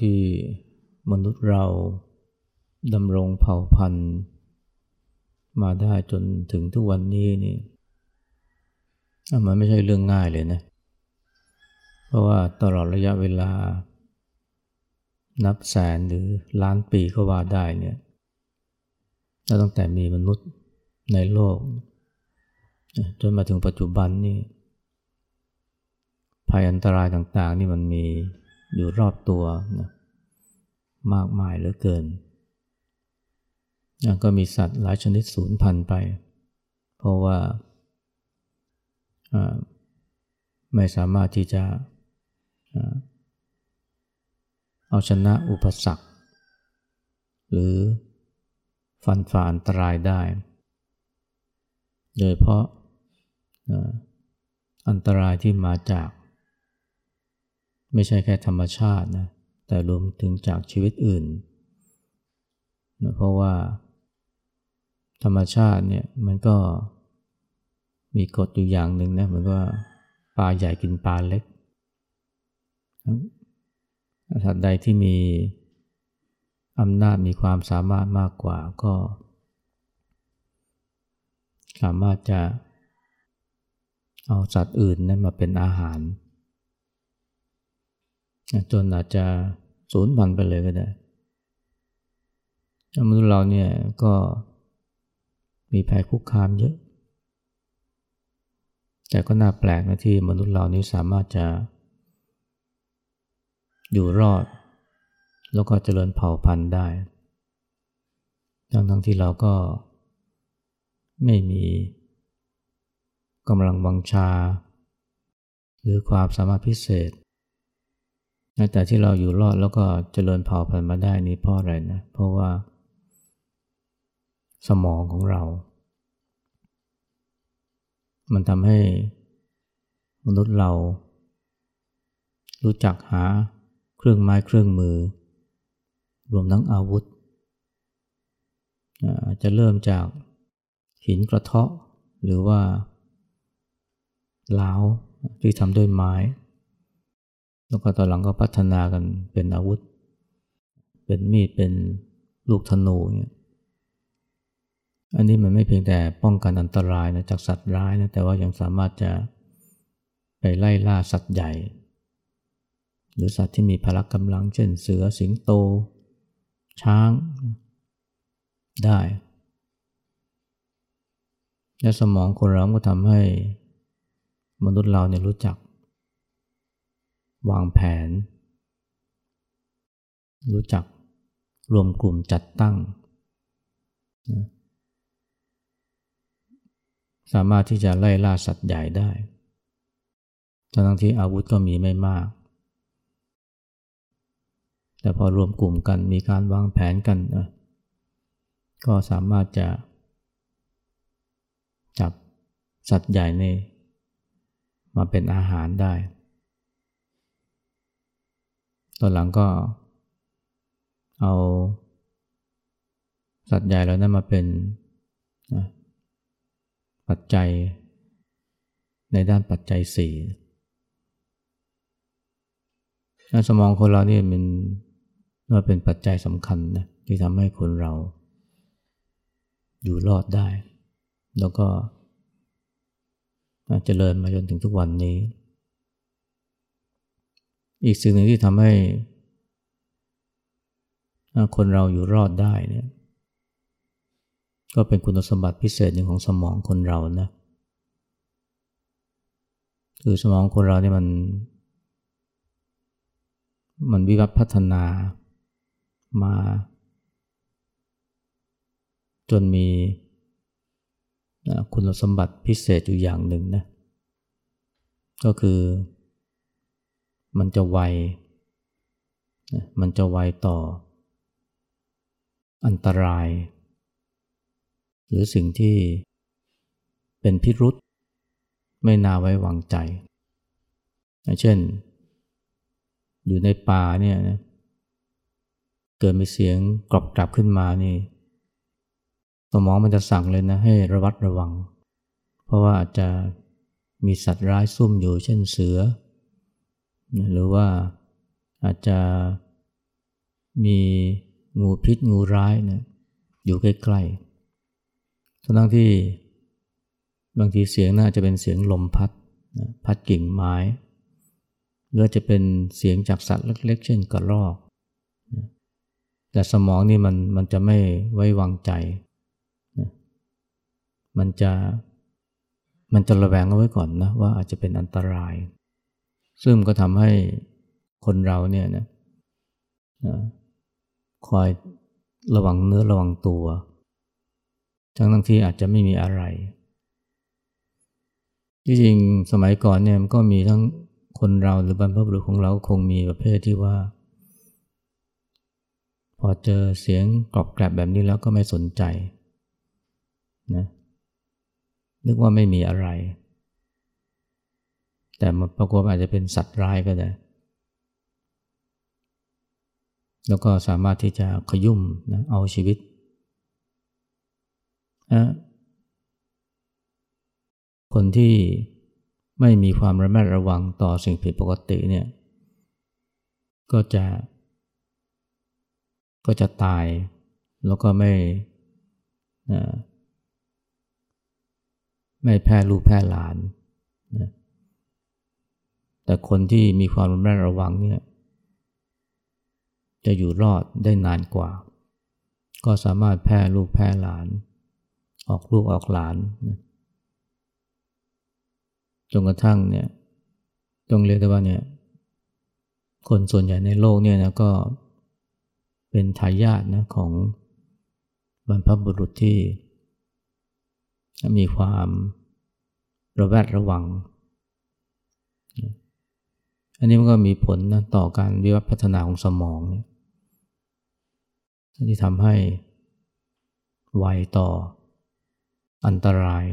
ที่มนุษย์เราดำรงเผ่าพันธุ์ มาได้จนถึงทุกวันนี้นี่มันไม่ใช่เรื่องง่ายเลยนะ เพราะว่าตลอดระยะเวลา นับแสนหรือล้านปีก็ว่าได้เนี่ยตั้งแต่มีมนุษย์ในโลก จนมาถึงปัจจุบันนี่ภัยอันตรายต่างๆ นี่มันมี อยู่รอบตัวนะมากมายเหลือเกิน ก็มีสัตว์หลายชนิดสูญพันธุ์ไป เพราะว่าไม่สามารถที่จะเอาชนะอุปสรรค หรือฟันฝ่าอันตรายได้ โดยเพราะอันตรายที่มาจาก ไม่ใช่แค่ธรรมชาตินะแต่รวมถึงจากชีวิตอื่นนะเพราะว่า ธรรมชาติเนี่ยมันก็มีกฎอยู่อย่างหนึ่งนะเหมือนว่าปลาใหญ่กินปลาเล็กสัตว์ใดที่มีอำนาจมีความสามารถมากกว่าก็ สามารถจะเอาสัตว์อื่นนั้นมาเป็นอาหาร จนอาจจะสูญพันธุ์ไปเลยก็ได้มนุษย์เราเนี่ยก็มีภัยคุกคามเยอะ แต่ก็น่าแปลกนะที่มนุษย์เรานี้สามารถจะ อยู่รอด แล้วก็เจริญเผ่าพันธุ์ได้ ทั้งทั้งที่เราก็ไม่มีกำลังวังชา หรือความสามารถพิเศษ แต่ที่เราอยู่รอดแล้วก็เจริญเผ่าพันธุ์มาได้นี้เพราะอะไรนะ เพราะว่า สมองของเรา มันทำให้มนุษย์เรา รู้จักหาเครื่องไม้เครื่องมือ รวมทั้งอาวุธจจะเริ่มจากหินกระเทาะหรือว่าลาวที่ทำด้วยไม้ แล้วก็ตอนหลังก็พัฒนากันเป็นอาวุธ เป็นมีดเป็นลูกธนูเนี่ยอันนี้มันไม่เพียงแต่ป้องกันอันตรายนะจากสัตว์ร้ายนะแต่ว่ายังสามารถจะไปไล่ล่าสัตว์ใหญ่ หรือสัตว์ที่มีพละกำลังเช่นเสือสิงโต ช้าง ได้ และสมองคนเราก็ทำให้มนุษย์เราเนี่ยรู้จัก วางแผน รู้จักรวมกลุ่มจัดตั้งนะสามารถที่จะไล่ล่าสัตว์ใหญ่ได้ ทั้งที่อาวุธก็มีไม่มาก แต่พอรวมกลุ่มกันมีการวางแผนกันนะก็สามารถจะ จับสัตว์ใหญ่ในมาเป็นอาหารได้ ตอนหลังก็เอาสัตว์ใหญ่แล้วนั้นมาเป็นนะปัจจัย ในด้านปัจจัยสี่สมองคนเราเนี่ยมันว่าเป็นปัจจัยสำคัญนะที่ทำให้คนเราอยู่รอดได้ แล้วก็เจริญมาจนถึงทุกวันนี้ อีกสิ่งหนึ่งที่ทำให้คนเราอยู่รอดได้เนี่ยก็เป็นคุณสมบัติพิเศษหนึ่งของสมองคนเรานะคือสมองคนเราเนี่ยมัน มันวิวัฒน์พัฒนามา จนมีคุณสมบัติพิเศษอยู่อย่างหนึ่งนะก็คือ มันจะไว มันจะไวต่อ อันตราย หรือสิ่งที่เป็นพิรุษไม่น่าไว้วางใจ เช่น อยู่ในป่าเนี่ยนะเกิดมีเสียงกรอบกลับขึ้นมานี่ สมองมันจะสั่งเลยนะให้ระวัดระวัง เพราะว่าอาจจะมีสัตว์ร้ายซุ่มอยู่เช่นเสือ หรือว่าอาจจะมีงูพิษงูร้ายนะอยู่ใกล้ๆทั้งที่บางทีเสียงน่าจะเป็นเสียงลมพัดนะพัดกิ่งไม้ หรือจะเป็นเสียงจากสัตว์เล็กๆ เช่นกระรอกนะแต่สมองนี่มันมันจะไม่ไว้วางใจนะมันจะมันจะระแวงเอาไว้ก่อนนะว่าอาจจะเป็นอันตราย ซึ่งก็ทำให้คนเราเนี่ยนะคอยระวังเนื้อระวังตัว ทั้งทั้งที่อาจจะไม่มีอะไร ที่จริงสมัยก่อนเนี่ยมันก็มีทั้งคนเราหรือบรรพบุรุษของเราคงมีประเภทที่ว่า พอเจอเสียงกรอบแกรบแบบนี้แล้วก็ไม่สนใจนะนึกว่าไม่มีอะไร แต่มันปรากฏอาจจะเป็นสัตว์ร้ายก็ได้ แล้วก็สามารถที่จะขยุ่มนะเอาชีวิตนะคนที่ไม่มีความระมัดระวังต่อสิ่งผิดปกติเนี่ย ก็จะ ก็จะตาย แล้วก็ไม่นะไม่แพร่ลูกแพร่หลาน แต่คนที่มีความระแมัดระวังเนี่ยจะอยู่รอดได้นานกว่า ก็สามารถแพร่ลูกแพร่หลาน ออกลูกออกหลานนะจนกระทั่งเนี่ยต้องเรียกได้ว่าเนี่ยคนส่วนใหญ่ในโลกเนี่ยนะก็เป็นทายาทนะของบรรพบุรุษที่ มีความระแวดระวัง อันนี้มันก็มีผลนะต่อการวิวัฒนาของสมองเนี่ยที่ทำให้ไวต่ออันตราย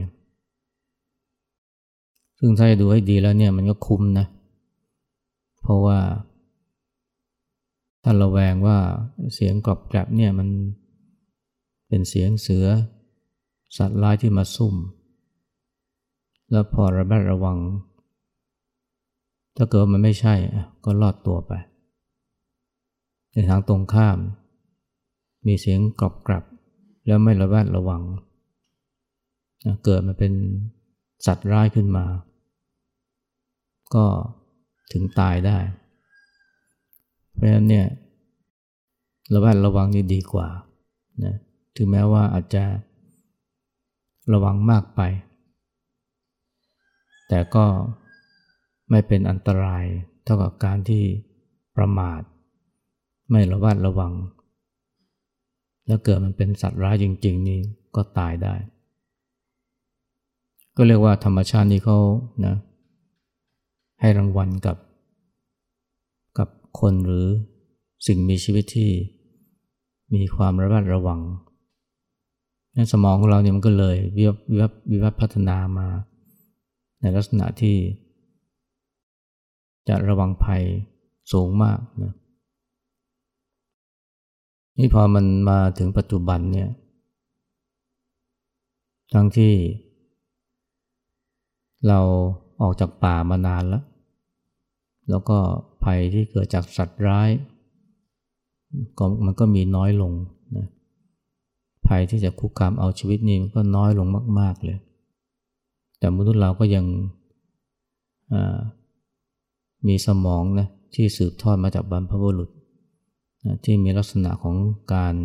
ซึ่งถ้าดูให้ดีแล้วเนี่ยมันก็คุ้มนะ เพราะว่าถ้าระแวงว่าเสียงกรอบแกรบเนี่ยมันเป็นเสียงเสือ สัตว์ร้ายที่มาซุ่ม แล้วพอระแวดระวัง ถ้าเกิดมันไม่ใช่ก็รอดตัวไป ในทางตรงข้าม มีเสียงกรอบกรับ แล้วไม่ระแวดระวัง เกิดมาเป็นสัตว์ร้ายขึ้นมา ก็ถึงตายได้ เพราะฉะนั้นเนี่ยระแวดระวังนี่ดีกว่านะถึงแม้ว่าอาจจะระวังมากไป แต่ก็ ไม่เป็นอันตราย เท่ากับการที่ประมาท ไม่ระแวดระวัง แล้วเกิดมันเป็นสัตว์ร้ายจริง ๆ นี่ก็ตายได้ ก็เรียกว่าธรรมชาตินี่เขานะให้รางวัลกับกับคนหรือสิ่งมีชีวิตที่มีความระมัดระวังนั่นสมองของเราเนี่ยมันก็เลยวิวัวิวัวิวัพัฒนามา ในลักษณะที่ จะระวังภัยสูงมากนะนี่พอมันมาถึงปัจจุบันเนี่ยทั้งที่ เราออกจากป่ามานานแล้ว แล้วก็ภัยที่เกิดจากสัตว์ร้ายก็มันก็มีน้อยลงนะภัยที่จะคุกคามเอาชีวิตนี่มันก็น้อยลงมาก ๆเลย แต่มนุษย์เราก็ยัง มีสมองนะที่สืบทอดมาจากบรรพบุรุษที่มีลักษณะของการ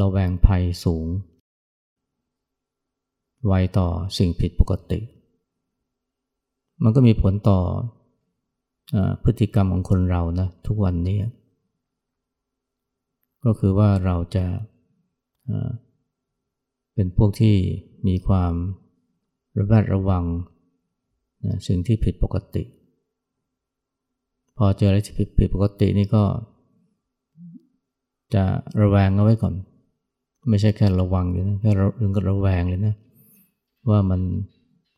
ระแวงภัยสูง ไวต่อสิ่งผิดปกติ มันก็มีผลต่ออพฤติกรรมของคนเรานะทุกวันนี้ ก็คือว่าเราจะเป็นพวกที่มีความระแวดระวังสิ่งที่ผิดปกติ พอเจออะไรที่ผิดปกตินี่ก็ จะระแวงเอาไว้ก่อน ไม่ใช่แค่ระวังเลยนะแค่ถึงกับระแวงเลยนะ ว่ามัน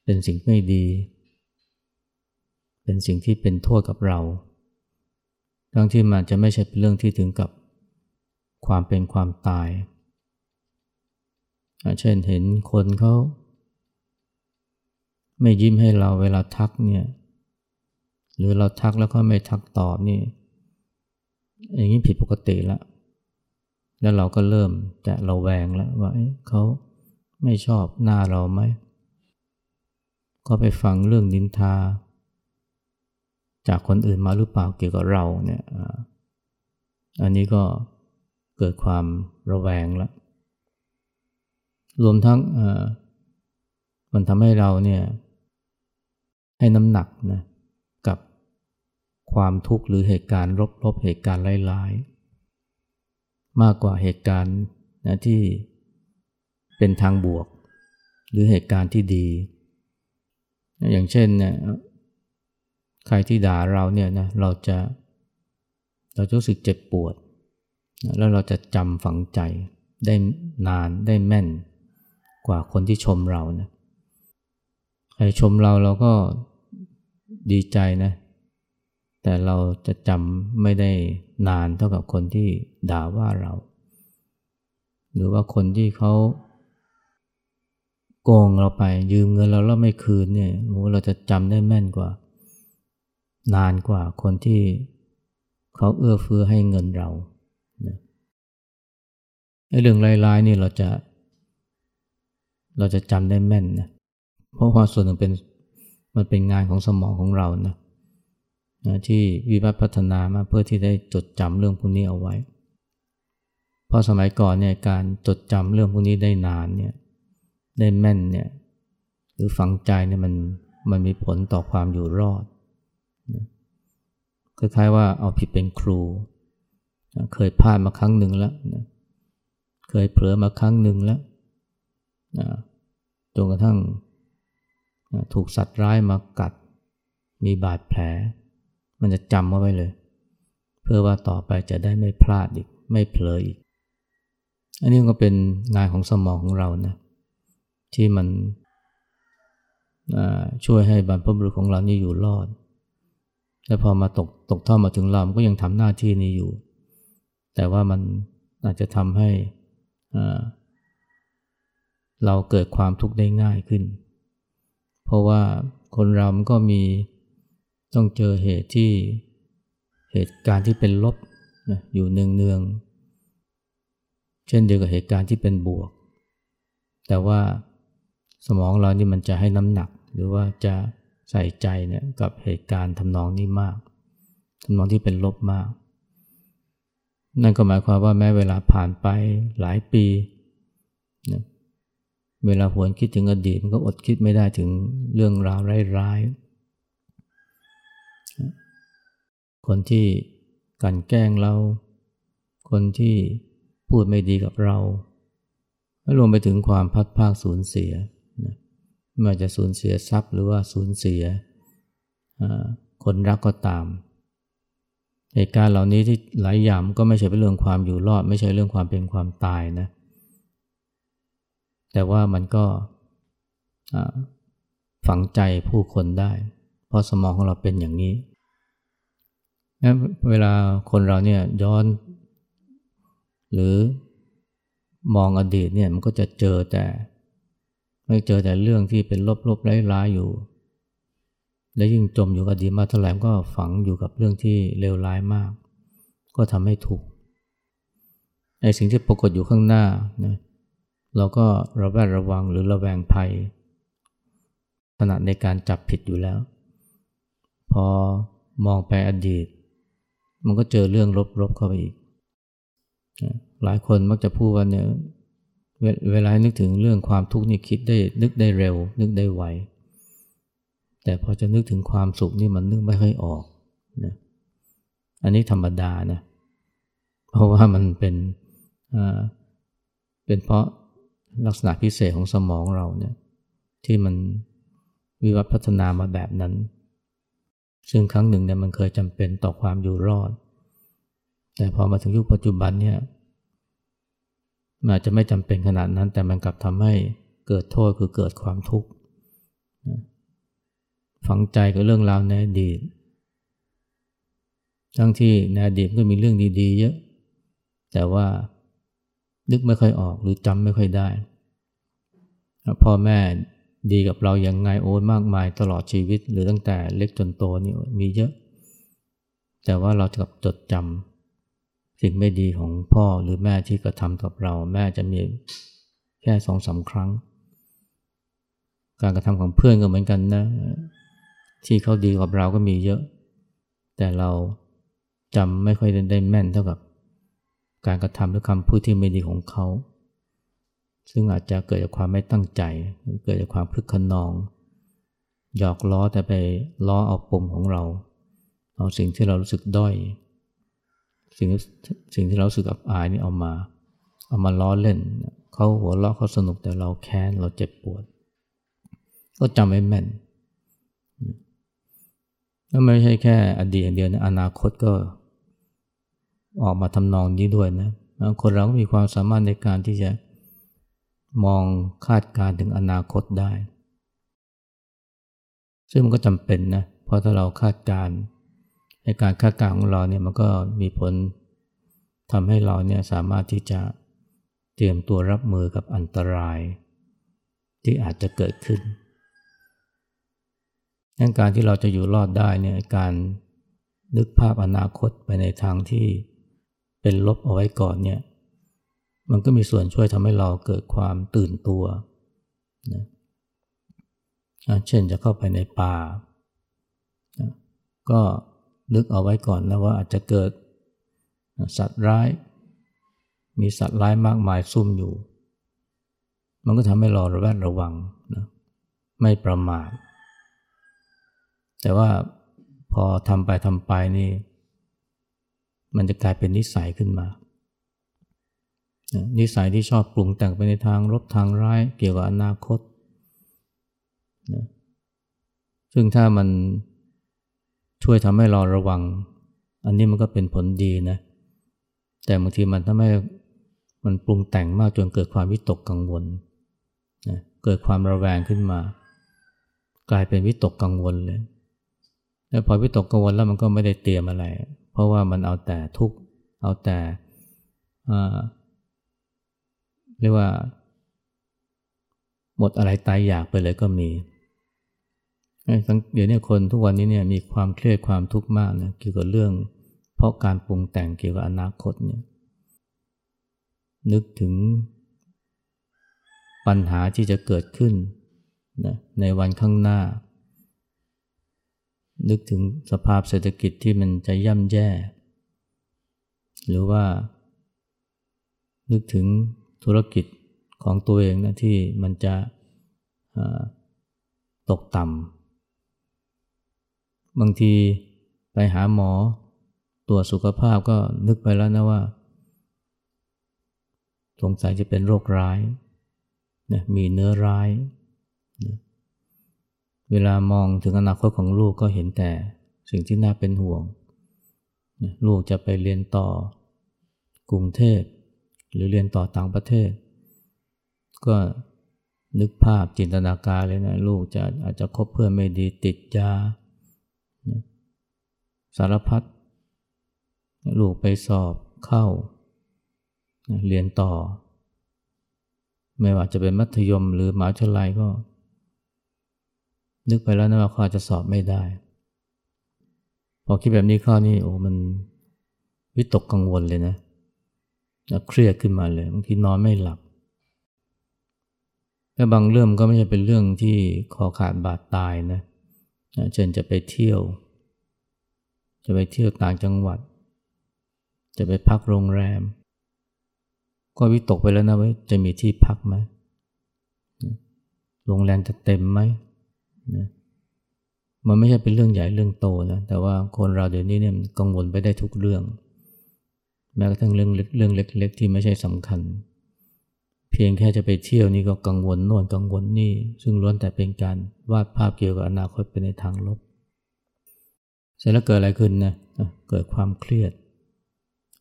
เป็นสิ่งไม่ดี เป็นสิ่งที่เป็นโทษกับเรา ทั้งที่มันจะไม่ใช่เป็นเรื่องที่ถึงกับความเป็นความตาย เช่นเห็นคนเขาไม่ยิ้มให้เราเวลาทักเนี่ย หรือเราทักแล้วก็ไม่ทักตอบนี่ อย่างนี้ผิดปกติล้วแล้วเราก็เริ่มจะระแวงแล้วว่าเขาไม่ชอบหน้าเราไหม ก็ไปฟังเรื่องดินทา จากคนอื่นมาหรือเปล่าเกี่ยวกับเราเนี่ย อันนี้ก็เกิดความระแวงแล้ว รวมทั้งมันทำให้เราเนี่ยให้น้ำหนักนะ ความทุกข์หรือเหตุการณ์ลบๆเหตุการณ์ร้ายๆ มากกว่าเหตุการณ์นะที่เป็นทางบวก หรือเหตุการณ์ที่ดี อย่างเช่นเนี่ยใครที่ด่าเราเนี่ยนะเราจะเราจะรู้สึกเจ็บปวด แล้วเราจะจำฝังใจได้นานได้แม่นกว่าคนที่ชมเรานะใครชมเราเราก็ดีใจนะ แต่เราจะจำไม่ได้นานเท่ากับคนที่ด่าว่าเรา หรือว่าคนที่เขาโกงเราไปยืมเงินเราแล้วไม่คืนเนี่ยโหเราจะจำได้แม่นกว่า นานกว่าคนที่เขาเอื้อเฟื้อให้เงินเราไอ้เรื่องร้ายๆนี่เราจะ เราจะจำได้แม่นนะเพราะว่าส่วนหนึ่งเป็นมันเป็นงานของสมองของเรานะ นะที่วิวัฒน์พัฒนามาเพื่อที่ได้จดจำเรื่องพวกนี้เอาไว้ เพราะสมัยก่อนเนี่ยการจดจำเรื่องพวกนี้ได้นานเนี่ยได้แม่นเนี่ยหรือฝังใจเนี่ยมันมันมีผลต่อความอยู่รอดนะคล้ายๆว่าเอาผิดเป็นครูนะเคยพลาดมาครั้งหนึ่งแล้วนะเคยเผลอมาครั้งหนึ่งแล้วนะจนกระทั่งถูกสัตว์ร้ายมากัด มีบาดแผล มันจะจำเอาไว้เลย เพื่อว่าต่อไปจะได้ไม่พลาดอีก ไม่เผลออีก อันนี้ก็เป็นงานของสมองของเรานะที่มันช่วยให้บรรพบุรุษของเรานี่อยู่รอด และพอมาตกตกท่อมาถึงเราก็ยังทำหน้าที่นี้อยู่ แต่ว่ามันอาจจะทำให้เราเกิดความทุกข์ได้ง่ายขึ้น เพราะว่าคนเรามันก็มี ต้องเจอเหตุที่เหตุการณ์ที่เป็นลบนะอยู่เนืองๆ เช่นเดียวกับเหตุการณ์ที่เป็นบวก แต่ว่าสมองเรานี่มันจะให้น้ำหนัก หรือว่าจะใส่ใจเนี่ยกับเหตุการณ์ทำนองนี้มากทำนองที่เป็นลบมาก นั่นก็หมายความว่าแม้เวลาผ่านไปหลายปีนะเวลาหวนคิดถึงอดีตมันก็อดคิดไม่ได้ถึงเรื่องราวร้ายๆ คนที่กันแกล้งเรา คนที่พูดไม่ดีกับเรา และรวมไปถึงความพัดภาคสูญเสียไม่ว่าจะสูญเสียทรัพย์หรือว่าสูญเสียคนรักก็ตาม เหตุการณ์เหล่านี้ที่หลายอย่างก็ไม่ใช่เป็นเรื่องความอยู่รอด ไม่ใช่เรื่องความเป็นความตายนะ แต่ว่ามันก็ฝังใจผู้คนได้ เพราะสมองของเราเป็นอย่างนี้ เวลาคนเราเนี่ยย้อน หรือมองอดีตเนี่ยมันก็จะเจอแต่ ไม่เจอแต่เรื่องที่เป็นลบๆร้ายๆอยู่ และยิ่งจมอยู่กับอดีตมาเท่าไหร่ก็ฝังอยู่กับเรื่องที่เลวร้ายมาก ก็ทำให้ถูกในสิ่งที่ปรากฏอยู่ข้างหน้านะเราก็ระแวดระวังหรือระแวงภัยขณะในการจับผิดอยู่แล้ว พอมองไปอดีต มันก็เจอเรื่องลบๆเข้าไปอีก หลายคนมักจะพูดว่าเนี่ยเวลานึกถึงเรื่องความทุกข์นี่คิดได้นึกได้เร็ว นึกได้ไว แต่พอจะนึกถึงความสุขนี่มันนึกไม่ค่อยออกนะอันนี้ธรรมดานะเพราะว่ามันเป็นเป็นเพราะลักษณะพิเศษของสมองเราเนี่ยที่มันวิวัฒน์พัฒนามาแบบนั้น ซึ่งครั้งหนึ่งเนี่ยมันเคยจำเป็นต่อความอยู่รอด แต่พอมาถึงยุคปัจจุบันเนี่ยมันอาจจะไม่จำเป็นขนาดนั้น แต่มันกลับทำให้เกิดโทษคือเกิดความทุกข์ฝังใจกับเรื่องราวในอดีตทั้งที่ในอดีตก็มีเรื่องดีๆ เยอะ แต่ว่านึกไม่ค่อยออกหรือจำไม่ค่อยได้ พ่อแม่ ดีกับเราอย่างไงโอ้มากมายตลอดชีวิต หรือตั้งแต่เล็กจนโตนี่มีเยอะ แต่ว่าเราจะกับจดจำสิ่งไม่ดีของพ่อหรือแม่ที่กระทำกับเรา แม่จะมีแค่สองสาครั้ง การกระทำของเพื่อนก็เหมือนกันนะ ที่เขาดีกับเราก็มีเยอะ แต่เราจำไม่ค่อยได้แม่นเท่ากับ การกระทำหรือคำพูดที่ไม่ดีของเขา ซึ่งอาจจะเกิดจากความไม่ตั้งใจหรือเกิดจากความพึกขนอง หยอกล้อแต่ไปล้อเอาปมของเรา เอาสิ่งที่เรารู้สึกด้อย สิ่งสิ่งที่เราสึกอับอายนี่เอามา เอามาล้อเล่น เขาหัวเราะเขาสนุกแต่เราแค้นเราเจ็บปวด ก็จำไม่แม่นแล้วไม่ใช่แค่อดีตอย่างเดียวนะอนาคตก็ออกมาทำนองนี้ด้วยนะคนเราก็มีความสามารถในการที่จะ มองคาดการถึงอนาคตได้ ซึ่งมันก็จำเป็นนะเพราะถ้าเราคาดการในการคาดการของเราเนี่ยมันก็มีผลทำให้เราเนี่ยสามารถที่จะเตรียมตัวรับมือกับอันตราย ที่อาจจะเกิดขึ้นดังการที่เราจะอยู่รอดได้เนี่ยการนึกภาพอนาคตไปในทางที่เป็นลบเอาไว้ก่อนเนี่ย มันก็มีส่วนช่วยทำให้เราเกิดความตื่นตัวนะเช่นจะเข้าไปในป่านะก็นึกเอาไว้ก่อนนะว่าอาจจะเกิดสัตว์ร้าย มีสัตว์ร้ายมากมายซุ่มอยู่ มันก็ทำให้เราระแวดระวังนะไม่ประมาทแต่ว่าพอทำไปทำไปนี่ มันจะกลายเป็นนิสัยขึ้นมา นิสัยที่ชอบปรุงแต่งไปในทางลบทางร้ายเกี่ยวกับอนาคตนะซึ่งถ้ามันช่วยทำให้เราระวัง อันนี้มันก็เป็นผลดีนะแต่บางทีมันทำให้มันปรุงแต่งมากจนเกิดความวิตกกังวลนะเกิดความระแวงขึ้นมา กลายเป็นวิตกกังวลเลยแล้วพอวิตกกังวลแล้วมันก็ไม่ได้เตรียมอะไร เพราะว่ามันเอาแต่ทุกข์เอาแต่ เรียกว่า หมดอะไรตายอยากไปเลยก็มีเดี๋ยวนี้คนทุกวันนี้เนี่ยมีความเครียดความทุกข์มากนะเกี่ยวกับเรื่อง เพราะการปรุงแต่งเกี่ยวกับอนาคตเนี่ยนึกถึงปัญหาที่จะเกิดขึ้นนะในวันข้างหน้า นึกถึงสภาพเศรษฐกิจที่มันจะย่ำแย่ หรือว่า นึกถึง ธุรกิจของตัวเองนะที่มันจะตกต่ำบางทีไปหาหมอตรวจสุขภาพก็นึกไปแล้วนะว่า สงสัยจะเป็นโรคร้ายนะมีเนื้อร้ายนะเวลามองถึงอนาคตของลูกก็เห็นแต่สิ่งที่น่าเป็นห่วงลูกจะไปเรียนต่อกรุงเทพ หรือเรียนต่อต่างประเทศ ก็นึกภาพจินตนาการเลยนะลูกจะอาจจะคบเพื่อนไม่ดีติดยาสารพัดลูกไปสอบเข้า เรียนต่อ ไม่ว่าจะเป็นมัธยมหรือมหาวิทยาลัยก็ นึกไปแล้วนะว่าเขาอาจจะสอบไม่ได้ พอคิดแบบนี้ข้อนี้โอ้มันวิตกกังวลเลยนะ เครียดขึ้นมาเลยบางทีนอนไม่หลับและบางเรื่องก็ไม่ใช่เป็นเรื่องที่คอขาดบาดตายนะเช่นจะไปเที่ยว จะไปเที่ยวต่างจังหวัด จะไปพักโรงแรม ก็วิตกไปแล้วนะว่าจะมีที่พักไหมโรงแรมจะเต็มไหมนะมันไม่ใช่เป็นเรื่องใหญ่เรื่องโตนะแต่ว่าคนเราเดี๋ยวนี้เนี่ยกังวลไปได้ทุกเรื่อง แม้กระทั่งเรื่องเล็กเรื่องเล็ก ๆ ที่ไม่ใช่สำคัญ เพียงแค่จะไปเที่ยวนี่ก็กังวลโน่นกังวลนี่ ซึ่งล้วนแต่เป็นการวาดภาพเกี่ยวกับอนาคตไปในทางลบ เสร็จแล้วเกิดอะไรขึ้นนะเกิดความเครียด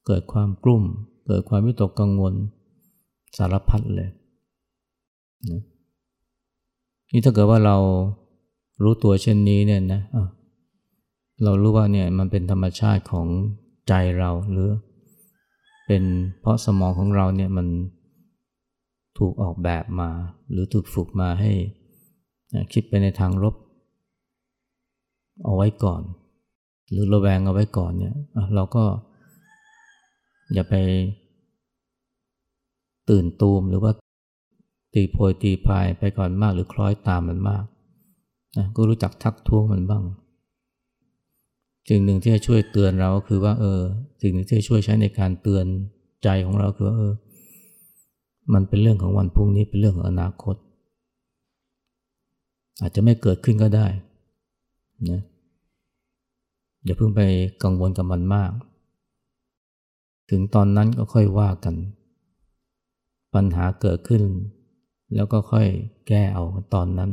เกิดความกลุ้ม เกิดความวิตกกังวลสารพัดเลยนะนี่ถ้าเกิดว่าเรารู้ตัวเช่นนี้เนี่ยนะเรารู้ว่าเนี่ยมันเป็นธรรมชาติของใจเราหรือ เป็นเพราะสมองของเราเนี่ยมันถูกออกแบบมา หรือถูกฝึกมาให้คิดไปในทางลบเอาไว้ก่อน หรือระแวงเอาไว้ก่อนเนี่ยเราก็ อย่าไปตื่นตูมหรือว่าตีโพยตีพายไปก่อนมากหรือคล้อยตามมันมากนะก็รู้จักทักท้วงมันบ้าง สิ่งหนึ่งที่จะช่วยเตือนเราคือว่าเออ สิ่งหนึ่งที่จะช่วยใช้ในการเตือนใจของเราคือว่าเออ มันเป็นเรื่องของวันพรุ่งนี้เป็นเรื่องของอนาคต อาจจะไม่เกิดขึ้นก็ได้นะอย่าเพิ่งไปกังวลกับมันมาก ถึงตอนนั้นก็ค่อยว่ากัน ปัญหาเกิดขึ้น แล้วก็ค่อยแก้เอาตอนนั้น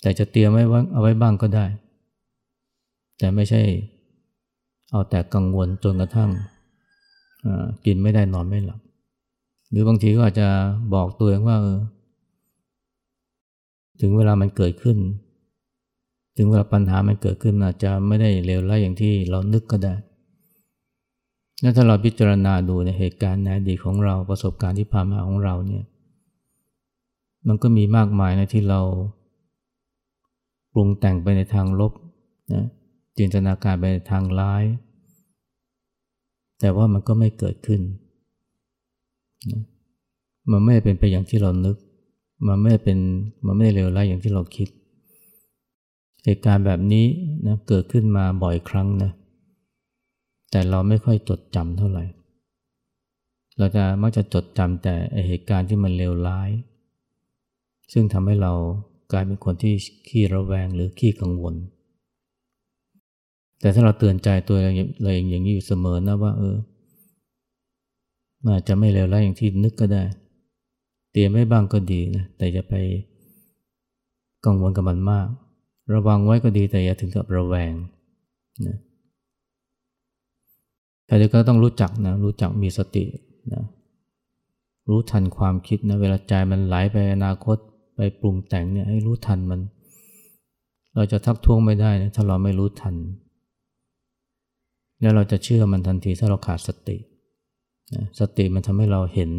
แต่จะเตรียมไว้เอาไว้บ้างก็ได้ แต่ไม่ใช่เอาแต่กังวลจนกระทั่งกินไม่ได้นอนไม่หลับ หรือบางทีก็อาจจะบอกตัวเองว่า ถึงเวลามันเกิดขึ้น ถึงเวลาปัญหามันเกิดขึ้นอาจจะไม่ได้เลวร้ายอย่างที่เรานึกก็ได้แล้วถ้าเราพิจารณาดูในเหตุการณ์ในอดีตของเราประสบการณ์ที่ผ่านมาของเราเนี่ย มันก็มีมากมายนะที่เราปรุงแต่งไปในทางลบนะ จินตนาการไปทางร้าย แต่ว่ามันก็ไม่เกิดขึ้น มันไม่เป็นไปอย่างที่เรานึก มันไม่เป็น มันไม่เลวร้ายอย่างที่เราคิด เหตุการณ์แบบนี้นะเกิดขึ้นมาบ่อยครั้งนะ แต่เราไม่ค่อยจดจำเท่าไหร่ เราจะมักจะจดจำแต่เหตุการณ์ที่มันเลวร้าย ซึ่งทำให้เรากลายเป็นคนที่ขี้ระแวงหรือขี้กังวล แต่ถ้าเราเตือนใจตัวเราเองอย่างนี้อยู่เสมอนะว่า เออมันอาจจะไม่เลวร้ายอย่างที่นึกก็ได้ เตรียมไว้บ้างก็ดีนะแต่จะไปกังวลกับมันมาก ระวังไว้ก็ดีแต่อย่าถึงกับระแวงนะแต่เด็กก็ต้องรู้จักนะรู้จักมีสตินะรู้ทันความคิดนะเวลาใจมันไหลไปอนาคตไปปรุงแต่งเนี่ยให้รู้ทันมัน เราจะทักท้วงไม่ได้นะถ้าเราไม่รู้ทัน แล้วเราจะเชื่อมันทันทีถ้าเราขาดสติสติมันทำให้เราเห็น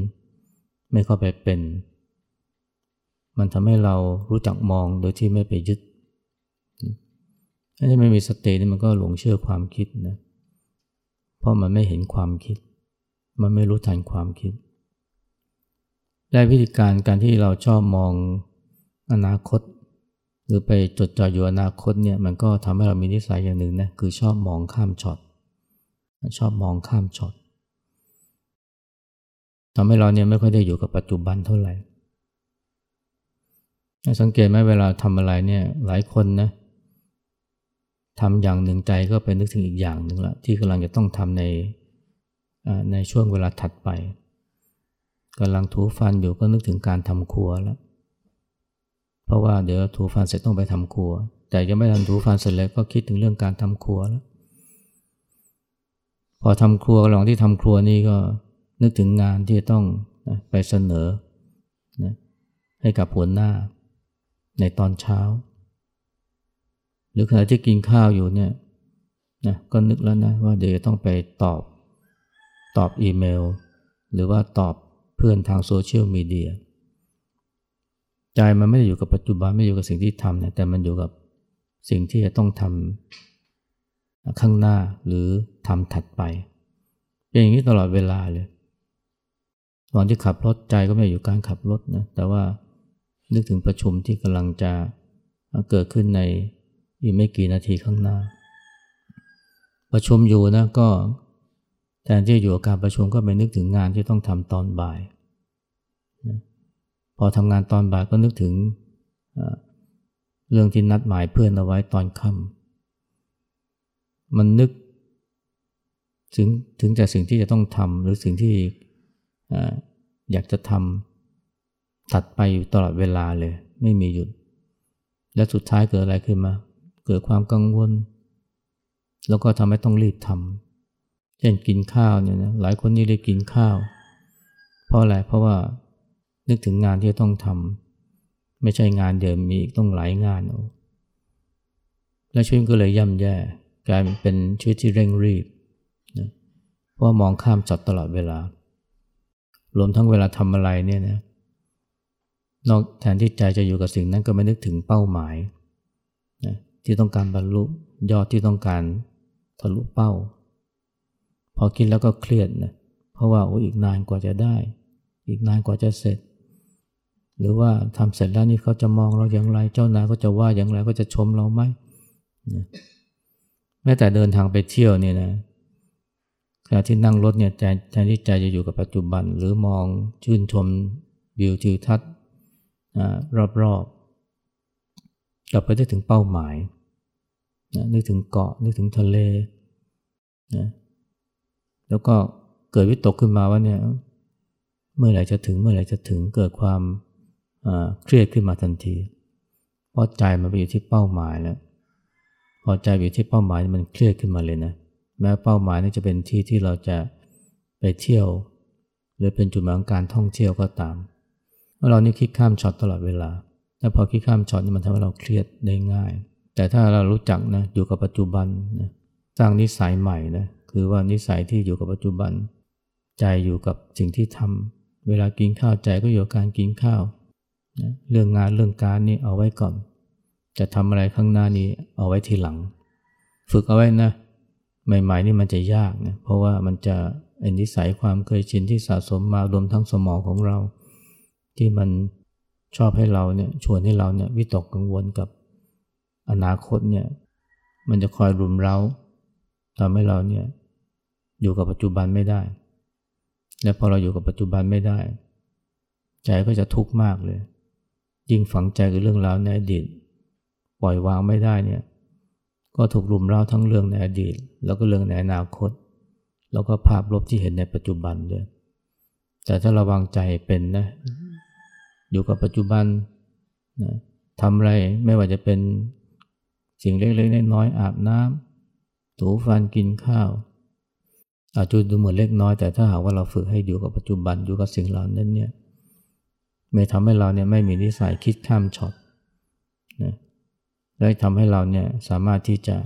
ไม่เข้าไปเป็น มันทำให้เรารู้จักมองโดยที่ไม่ไปยึดถ้าไม่มีสตินี่มันก็หลงเชื่อความคิดนะเพราะมันไม่เห็นความคิด มันไม่รู้ทันความคิดได้วิธีการการที่เราชอบมองอนาคต หรือไปจดจ่ออยู่อนาคตเนี่ยมันก็ทำให้เรามีนิสัยอย่างหนึ่งนะคือชอบมองข้ามช็อต ชอบมองข้ามช็อตทำให้เราเนี่ยไม่ค่อยได้อยู่กับปัจจุบันเท่าไหร่ สังเกตไหมเวลาทำอะไรเนี่ยหลายคนนะทำอย่างหนึ่งใจก็ไปนึกถึงอีกอย่างหนึ่งละที่กำลังจะต้องทำในในช่วงเวลาถัดไปกำลังถูฟันอยู่ก็นึกถึงการทำครัวแล้ว เพราะว่าเดี๋ยวถูฟันเสร็จต้องไปทำครัว แต่ยังไม่ทันถูฟันเสร็จเลยก็คิดถึงเรื่องการทำครัวแล้ว พอทำครัวระหว่างที่ทำครัวนี่ก็นึกถึงงานที่ต้องไปเสนอนะให้กับหัวหน้าในตอนเช้า หรือขณะที่กินข้าวอยู่เนี่ยนะก็นึกแล้วนะว่าเดี๋ยวต้องไปตอบตอบอีเมล หรือว่าตอบเพื่อนทางโซเชียลมีเดียใจมันไม่ได้อยู่กับปัจจุบันไม่อยู่กับสิ่งที่ทำนะแต่มันอยู่กับสิ่งที่จะต้องทำ ข้างหน้าหรือทำถัดไป เป็นอย่างนี้ตลอดเวลาเลยตอนที่ขับรถใจก็ไม่อยู่การขับรถนะแต่ว่านึกถึงประชุมที่กำลังจะเกิดขึ้นในอีกไม่กี่นาทีข้างหน้า ประชุมอยู่นะก็แทนที่จะอยู่กับการประชุมก็ไปนึกถึงงานที่ต้องทำตอนบ่ายนะพอทำงานตอนบ่ายก็นึกถึงเรื่องที่นัดหมายเพื่อนเอาไว้ตอนค่ำ มันนึกถึงถึงแต่สิ่งที่จะต้องทำหรือสิ่งที่อยากจะทำถัดไปอยู่ตลอดเวลาเลย ไม่มีหยุด และสุดท้ายเกิดอะไรขึ้นมา เกิดความกังวล แล้วก็ทำให้ต้องรีบทำเช่นกินข้าวเนี่ยนะหลายคนนี่รีบกินข้าว เพราะอะไรเพราะว่านึกถึงงานที่ต้องทำไม่ใช่งานเดียวมีอีกต้องหลายงานและชีวิตก็เลยย่ำแย่ กลายเป็นชีวิตที่เร่งรีบนะเพราะมองข้ามจอดตลอดเวลา รวมทั้งเวลาทำอะไรเนี่ยนะนอกแทนที่ใจจะอยู่กับสิ่งนั้นก็ไม่นึกถึงเป้าหมายนะที่ต้องการบรรลุยอดที่ต้องการทะลุเป้า พอคิดแล้วก็เครียดนะเพราะว่าโอ้อีกนานกว่าจะได้ อีกนานกว่าจะเสร็จ หรือว่าทำเสร็จแล้วนี่เขาจะมองเราอย่างไร เจ้านายก็จะว่าอย่างไรก็จะชมเราไหมนะ แม้แต่เดินทางไปเที่ยวเนี่ยนะขณะที่นั่งรถเนี่ยใจแทนที่ใจจะอยู่กับปัจจุบัน หรือมองชื่นชมวิวทิวทัศน์รอบๆกลับไปได้ถึงเป้าหมายนะนึกถึงเกาะนึกถึงทะเลนะแล้วก็เกิดวิตกขึ้นมาว่าเนี่ยเมื่อไหร่จะถึงเมื่อไหร่จะถึงเกิดความเครียดขึ้นมาทันที เพราะใจมันไปอยู่ที่เป้าหมายแล้ว พอใจอยู่ที่เป้าหมายมันเครียดขึ้นมาเลยนะ แม้เป้าหมายนี่จะเป็นที่ที่เราจะไปเที่ยว หรือเป็นจุดหมายของการท่องเที่ยวก็ตามเมื่อเรานี่คิดข้ามช็อตตลอดเวลาแต่พอคิดข้ามช็อตนี่มันทำให้เราเครียดได้ง่าย แต่ถ้าเรารู้จักนะอยู่กับปัจจุบันนะสร้างนิสัยใหม่นะคือว่านิสัยที่อยู่กับปัจจุบัน ใจอยู่กับสิ่งที่ทำเวลากินข้าวใจก็อยู่กับการกินข้าวนะเรื่องงานเรื่องการนี่เอาไว้ก่อน จะทำอะไรข้างหน้านี้เอาไว้ทีหลัง ฝึกเอาไว้นะใหม่ๆนี่มันจะยากนะเพราะว่ามันจะไอ้นิสัยความเคยชินที่สะสมมารวมทั้งสมองของเรา ที่มันชอบให้เราเนี่ยชวนให้เราเนี่ยวิตกกังวลกับอนาคตเนี่ยมันจะคอยรุมเร้าทำให้เราเนี่ยอยู่กับปัจจุบันไม่ได้ และพอเราอยู่กับปัจจุบันไม่ได้ ใจก็จะทุกข์มากเลย ยิ่งฝังใจกับเรื่องราวในอดีต ปล่อยวางไม่ได้เนี่ยก็ถูกรุมเร้าทั้งเรื่องในอดีต แล้วก็เรื่องในอนาคต แล้วก็ภาพลบที่เห็นในปัจจุบันด้วย แต่ถ้าระวังใจเป็นนะอยู่กับปัจจุบันนะทำอะไรไม่ว่าจะเป็นสิ่งเล็กๆน้อยๆอาบน้ำถูฟันกินข้าว อาจจะดูเหมือนเล็กน้อย แต่ถ้าหากว่าเราฝึกให้อยู่กับปัจจุบันอยู่กับสิ่งเหล่านั้นเนี่ยไม่ทำให้เราเนี่ยไม่มีนิสัยคิดข้ามช็อตนะ และทำให้เราเนี่ยสามารถที่จะ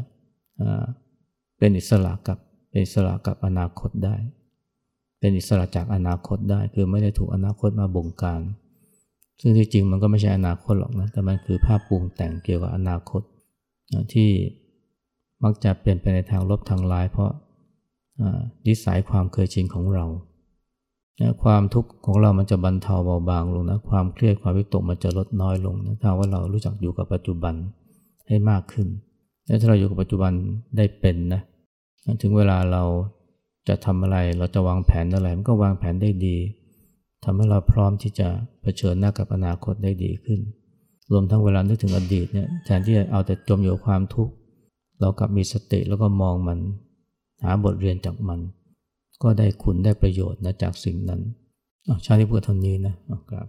เป็นอิสระกับเป็นอิสระกับอนาคตได้ เป็นอิสระจากอนาคตได้ คือไม่ได้ถูกอนาคตมาบงการ ซึ่งที่จริงมันก็ไม่ใช่อนาคตหรอกนะ แต่มันคือภาพปรุงแต่งเกี่ยวกับอนาคตที่มักจะเปลี่ยนไปในทางลบทางร้าย เพราะนิสัยความเคยชินของเรา ความทุกข์ของเรามันจะบรรเทาเบาบางลงนะ ความเครียดความวิตกมันจะลดน้อยลงนะถ้าว่าเรารู้จักอยู่กับปัจจุบัน ให้มากขึ้น และถ้าเราอยู่กับปัจจุบันได้เป็นนะถึงเวลาเราจะทำอะไรเราจะวางแผนอะไรมันก็วางแผนได้ดีทำให้เราพร้อมที่จะะเผชิญหน้ากับอนาคตได้ดีขึ้น รวมทั้งเวลานึกถึงอดีตเนี่ยแทนที่จะเอาแต่จมอยู่ความทุกข์เรากลับมีสติแล้วก็มองมัน หาบทเรียนจากมัน ก็ได้คุณได้ประโยชน์นะจากสิ่งนั้นชาติพูดเท่านี้นะกราบ